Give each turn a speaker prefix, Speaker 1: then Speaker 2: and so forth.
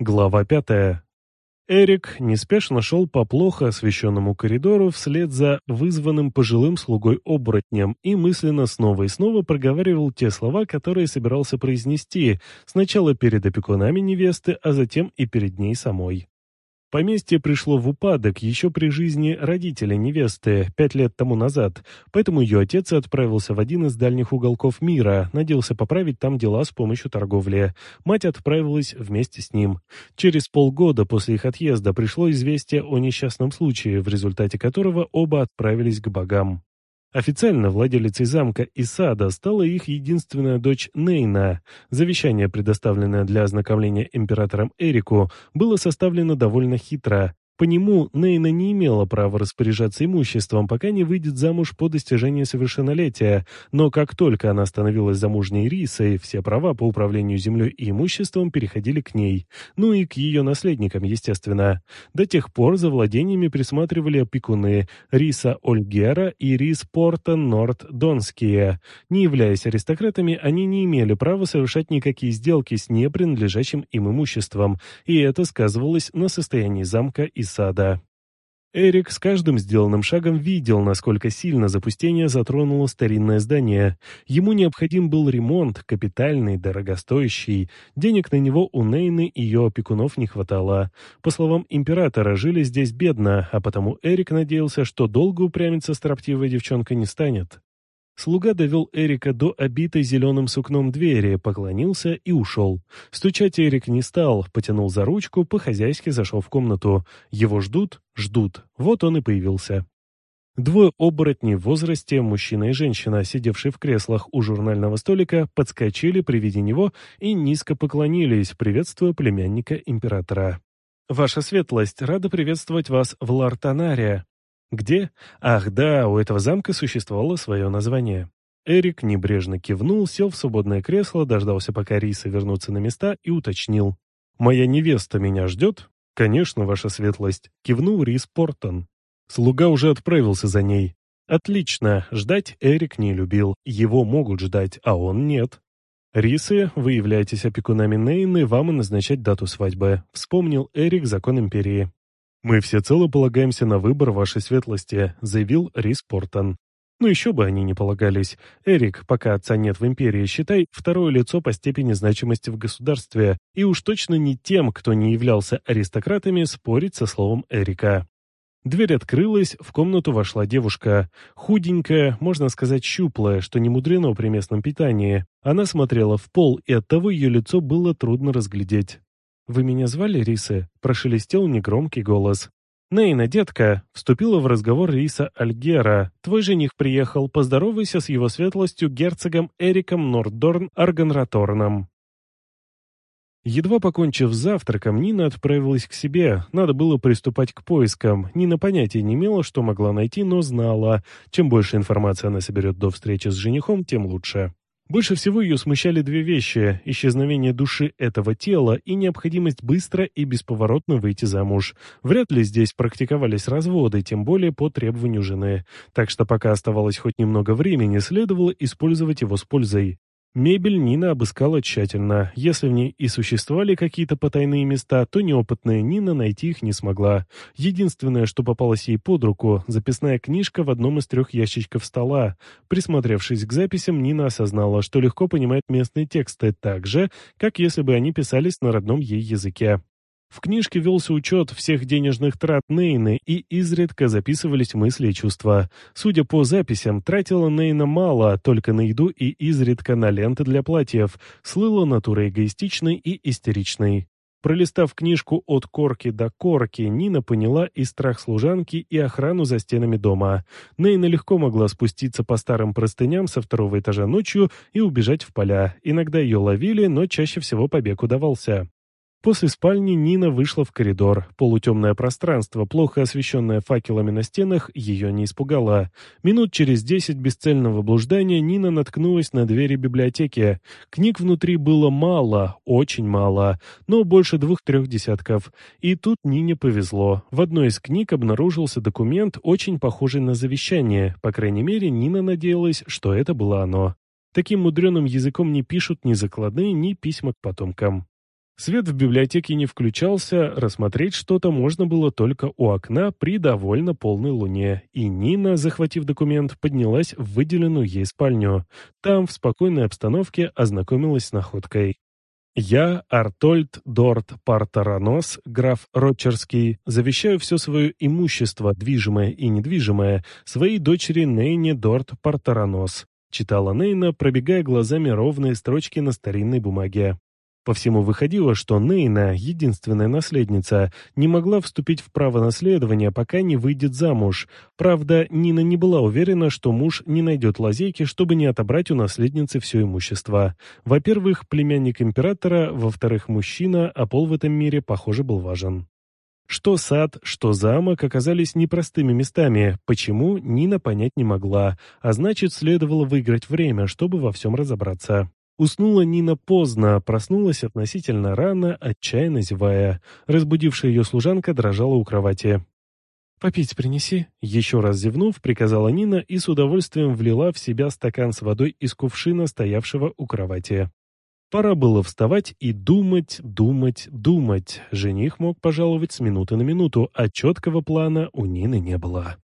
Speaker 1: Глава пятая. Эрик неспешно шел по плохо освещенному коридору вслед за вызванным пожилым слугой-оборотнем и мысленно снова и снова проговаривал те слова, которые собирался произнести, сначала перед опекунами невесты, а затем и перед ней самой. Поместье пришло в упадок еще при жизни родителя невесты пять лет тому назад, поэтому ее отец отправился в один из дальних уголков мира, надеялся поправить там дела с помощью торговли. Мать отправилась вместе с ним. Через полгода после их отъезда пришло известие о несчастном случае, в результате которого оба отправились к богам. Официально владелицей замка и сада стала их единственная дочь Нейна. Завещание, предоставленное для ознакомления императором Эрику, было составлено довольно хитро. По нему Нейна не имела права распоряжаться имуществом, пока не выйдет замуж по достижении совершеннолетия, но как только она становилась замужней Рисой, все права по управлению землей и имуществом переходили к ней, ну и к ее наследникам, естественно. До тех пор за владениями присматривали опекуны Риса Ольгера и Рис Порта Норд Донские. Не являясь аристократами, они не имели права совершать никакие сделки с не принадлежащим им имуществом, и это сказывалось на состоянии замка и сада. Эрик с каждым сделанным шагом видел, насколько сильно запустение затронуло старинное здание. Ему необходим был ремонт, капитальный, дорогостоящий. Денег на него у Нейны и ее опекунов не хватало. По словам императора, жили здесь бедно, а потому Эрик надеялся, что долго упрямиться строптивая девчонка не станет. Слуга довел Эрика до обитой зеленым сукном двери, поклонился и ушел. Стучать Эрик не стал, потянул за ручку, по-хозяйски зашел в комнату. Его ждут? Ждут. Вот он и появился. Двое оборотней в возрасте, мужчина и женщина, сидевшие в креслах у журнального столика, подскочили при виде него и низко поклонились, приветствуя племянника императора. «Ваша светлость, рада приветствовать вас в Лартанаре», где? Ах да, у этого замка существовало свое название. Эрик небрежно кивнул, сел в свободное кресло, дождался, пока рисы вернутся на места и уточнил. «Моя невеста меня ждет?» «Конечно, ваша светлость», — кивнул Рис Портон. Слуга уже отправился за ней. «Отлично, ждать Эрик не любил. Его могут ждать, а он нет». «Рисы, вы являетесь опекунами Нейны, вам и назначать дату свадьбы», — вспомнил Эрик закон Империи. «Мы всецело полагаемся на выбор вашей светлости», — заявил Рис Портон. «Ну еще бы они не полагались. Эрик, пока отца нет в империи, считай, второе лицо по степени значимости в государстве, и уж точно не тем, кто не являлся аристократами, спорить со словом Эрика». Дверь открылась, в комнату вошла девушка. Худенькая, можно сказать, щуплая, что не мудрено при местном питании. Она смотрела в пол, и оттого ее лицо было трудно разглядеть. «Вы меня звали, Рисы?» — прошелестел негромкий голос. «Нейна, детка!» — вступила в разговор Риса Альгера. «Твой жених приехал. Поздоровайся с его светлостью герцогом Эриком Норддорн Аргенраторном». Едва покончив завтраком, Нина отправилась к себе. Надо было приступать к поискам. Нина понятия не имела, что могла найти, но знала. Чем больше информации она соберет до встречи с женихом, тем лучше. Больше всего ее смущали две вещи – исчезновение души этого тела и необходимость быстро и бесповоротно выйти замуж. Вряд ли здесь практиковались разводы, тем более по требованию жены. Так что пока оставалось хоть немного времени, следовало использовать его с пользой. Мебель Нина обыскала тщательно. Если в ней и существовали какие-то потайные места, то неопытная Нина найти их не смогла. Единственное, что попалось ей под руку – записная книжка в одном из трех ящичков стола. Присмотревшись к записям, Нина осознала, что легко понимает местные тексты так же, как если бы они писались на родном ей языке. В книжке велся учет всех денежных трат Нейны и изредка записывались мысли и чувства. Судя по записям, тратила Нейна мало, только на еду и изредка на ленты для платьев, слыла натурой эгоистичной и истеричной. Пролистав книжку от корки до корки, Нина поняла и страх служанки, и охрану за стенами дома. Нейна легко могла спуститься по старым простыням со второго этажа ночью и убежать в поля. Иногда ее ловили, но чаще всего побег удавался. После спальни Нина вышла в коридор. Полутемное пространство, плохо освещенное факелами на стенах, ее не испугало. Минут через десять бесцельного блуждания Нина наткнулась на двери библиотеки. Книг внутри было мало, очень мало, но больше двух-трех десятков. И тут Нине повезло. В одной из книг обнаружился документ, очень похожий на завещание. По крайней мере, Нина надеялась, что это было оно. Таким мудреным языком не пишут ни закладные, ни письма к потомкам. Свет в библиотеке не включался, рассмотреть что-то можно было только у окна при довольно полной луне, и Нина, захватив документ, поднялась в выделенную ей спальню. Там, в спокойной обстановке, ознакомилась с находкой. Я, Артольд Дорт Партаранос, граф Ротчерский, завещаю все свое имущество, движимое и недвижимое, своей дочери Нейне Дорт Партаранос, читала Нейна, пробегая глазами ровные строчки на старинной бумаге. По всему выходило, что Нейна, единственная наследница, не могла вступить в право наследования, пока не выйдет замуж. Правда, Нина не была уверена, что муж не найдет лазейки, чтобы не отобрать у наследницы все имущество. Во-первых, племянник императора, во-вторых, мужчина, а пол в этом мире, похоже, был важен. Что сад, что замок оказались непростыми местами, почему Нина понять не могла, а значит, следовало выиграть время, чтобы во всем разобраться. Уснула Нина поздно, проснулась относительно рано, отчаянно зевая. Разбудившая ее служанка дрожала у кровати. «Попить принеси», — еще раз зевнув, приказала Нина и с удовольствием влила в себя стакан с водой из кувшина, стоявшего у кровати. Пора было вставать и думать, думать, думать. Жених мог пожаловать с минуты на минуту, а четкого плана у Нины не было.